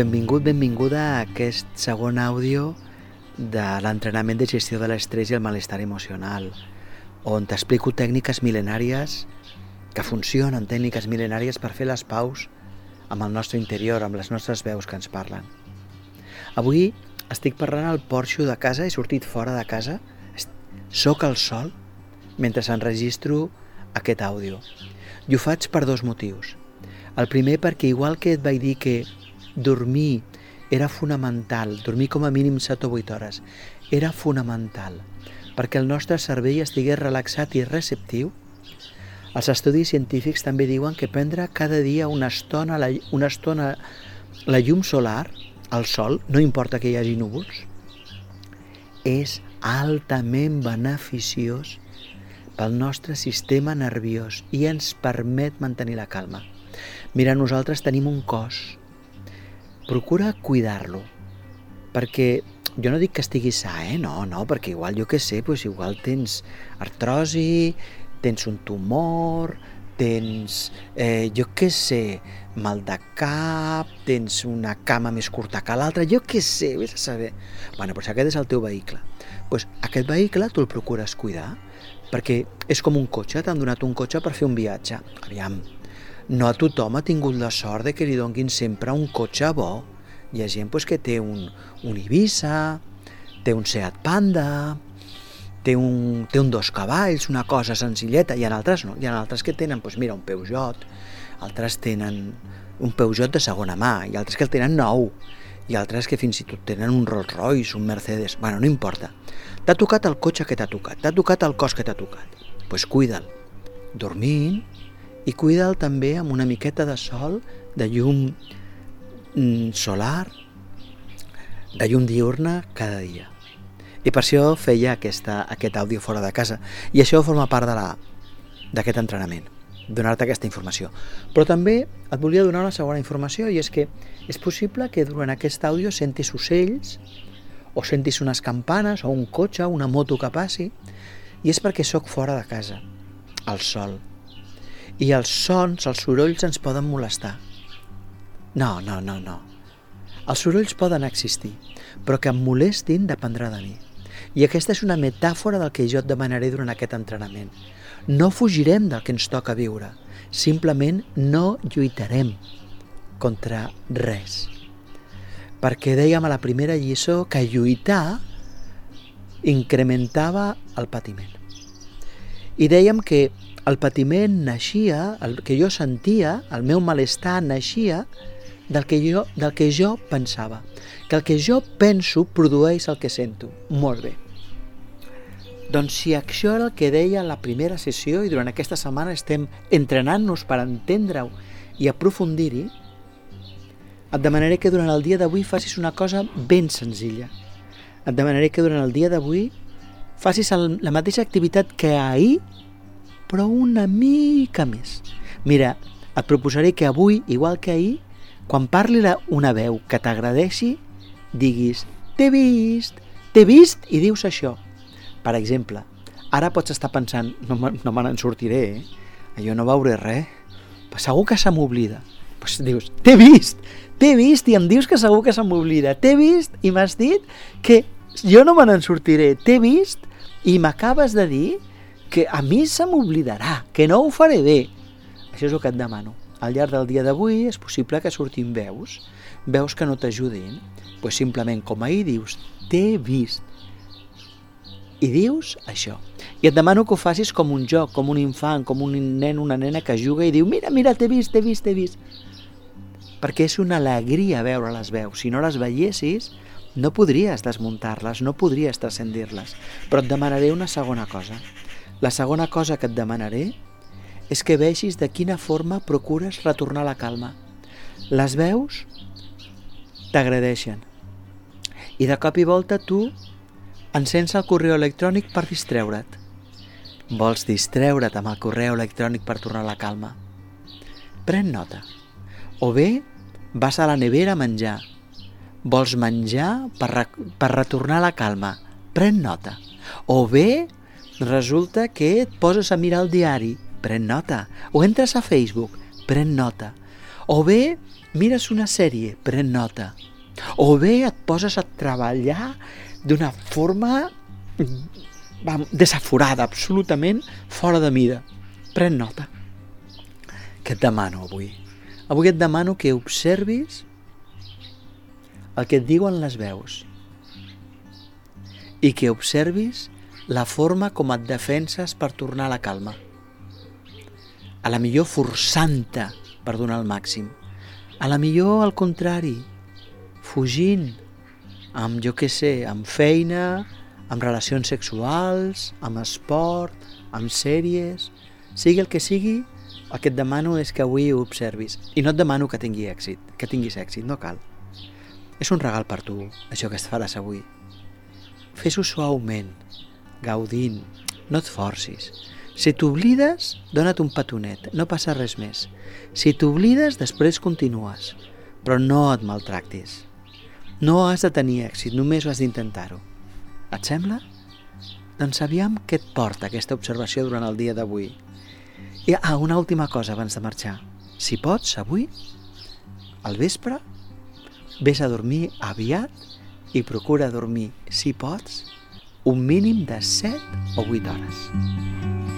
Benvingut, benvinguda a aquest segon àudio de l'entrenament de gestió de l'estrès i el malestar emocional, on t'explico tècniques mil·lenàries que funcionen, tècniques mil·lenàries per fer les paus amb el nostre interior, amb les nostres veus que ens parlen. Avui estic parlant al porxo de casa, he sortit fora de casa, soc al sol mentre enregistro aquest àudio. I ho faig per dos motius. El primer perquè igual que et vaig dir que dormir era fonamental, dormir com a mínim 7 o 8 hores, era fonamental perquè el nostre cervell estigués relaxat i receptiu, els estudis científics també diuen que prendre cada dia una estona, la, una estona la llum solar, el sol, no importa que hi hagi núvols, és altament beneficiós pel nostre sistema nerviós i ens permet mantenir la calma. Mira, nosaltres tenim un cos. Procura cuidar-lo, perquè jo no dic que estigui sa, eh? No, no, perquè igual, jo què sé, doncs igual tens artrosi, tens un tumor, tens, eh, jo què sé, mal de cap, tens una cama més curta que l'altra, jo què sé, vés a saber. Bueno, si aquest és el teu vehicle, doncs aquest vehicle tu el procures cuidar, perquè és com un cotxe, t'han donat un cotxe per fer un viatge. Aviam, no a tothom ha tingut la sort de que li donguin sempre un cotxe bo. Hi ha gent pues, que té un, un Ibiza, té un Seat Panda, té un, té un dos cavalls, una cosa senzilleta, i en altres no. Hi ha altres que tenen, doncs mira, un Peugeot, altres tenen un Peugeot de segona mà, i altres que el tenen nou, i altres que fins i tot tenen un Rolls Royce, un Mercedes, bueno, no importa. T'ha tocat el cotxe que t'ha tocat, t'ha tocat el cos que t'ha tocat. Doncs pues cuida'l, dormint, i cuida'l també amb una miqueta de sol, de llum mm, solar, de llum diurna cada dia. I per això feia aquesta, aquest àudio fora de casa. I això forma part d'aquest entrenament, donar-te aquesta informació. Però també et volia donar una segona informació i és que és possible que durant aquest àudio sentis ocells o sentis unes campanes o un cotxe, una moto que passi i és perquè sóc fora de casa, al sol. I els sons, els sorolls ens poden molestar. No, no, no, no. Els sorolls poden existir, però que em molestin dependrà de mi. I aquesta és una metàfora del que jo et demanaré durant aquest entrenament. No fugirem del que ens toca viure, simplement no lluitarem contra res. Perquè dèiem a la primera lliçó que lluitar incrementava el patiment. I dèiem que el patiment naixia, el que jo sentia, el meu malestar naixia del que jo, del que jo pensava. Que el que jo penso produeix el que sento. Molt bé. Doncs si això era el que deia la primera sessió i durant aquesta setmana estem entrenant-nos per entendre-ho i aprofundir-hi, et demanaré que durant el dia d'avui facis una cosa ben senzilla. Et demanaré que durant el dia d'avui facis el, la mateixa activitat que ahir, però una mica més. Mira, et proposaré que avui, igual que ahir, quan parli una veu que t'agradeixi, diguis «T'he vist, t'he vist» i dius això. Per exemple, ara pots estar pensant «No, no me n'en sortiré, eh? jo no veuré res, però segur que se m'oblida». Pues dius «T'he vist, t'he vist» i em dius que segur que se m'oblida. T'he vist i m'has dit que jo no me n'en sortiré. T'he vist i m'acabes de dir que a mi se m'oblidarà, que no ho faré bé. Això és el que et demano. Al llarg del dia d'avui és possible que surtin veus, veus que no t'ajudin, pues simplement com ahir dius, t'he vist. I dius això. I et demano que ho facis com un joc, com un infant, com un nen, una nena que juga i diu mira, mira, t'he vist, t'he vist, t'he vist. Perquè és una alegria veure les veus. Si no les veiessis, no podries desmuntar-les, no podries transcendir-les. Però et demanaré una segona cosa. La segona cosa que et demanaré és que vegis de quina forma procures retornar la calma. Les veus t'agradeixen. I de cop i volta tu encens el correu electrònic per distreure't. Vols distreure't amb el correu electrònic per tornar la calma. Pren nota. O bé vas a la nevera a menjar. Vols menjar per, re per retornar la calma. Pren nota. O bé resulta que et poses a mirar el diari pren nota. O entres a Facebook, pren nota. O bé mires una sèrie, pren nota. O bé et poses a treballar d'una forma desaforada, absolutament fora de mida. Pren nota. Què et demano avui? Avui et demano que observis el que et diuen les veus i que observis la forma com et defenses per tornar a la calma. A la millor forçant-te per donar el màxim. A la millor al contrari, fugint, amb, jo què sé, amb feina, amb relacions sexuals, amb esport, amb sèries, sigui el que sigui, el que et demano és que avui ho observis. I no et demano que tingui èxit, que tinguis èxit, no cal. És un regal per tu, això que faràs avui. Fes-ho suaument, gaudint, no et forcis. Si t'oblides, dona't un petonet, no passa res més. Si t'oblides, després continues, però no et maltractis. No has de tenir èxit, només has d'intentar-ho. Et sembla? Doncs aviam què et porta aquesta observació durant el dia d'avui. I ah, una última cosa abans de marxar. Si pots, avui, al vespre, vés a dormir aviat i procura dormir, si pots, un mínim de 7 o 8 hores.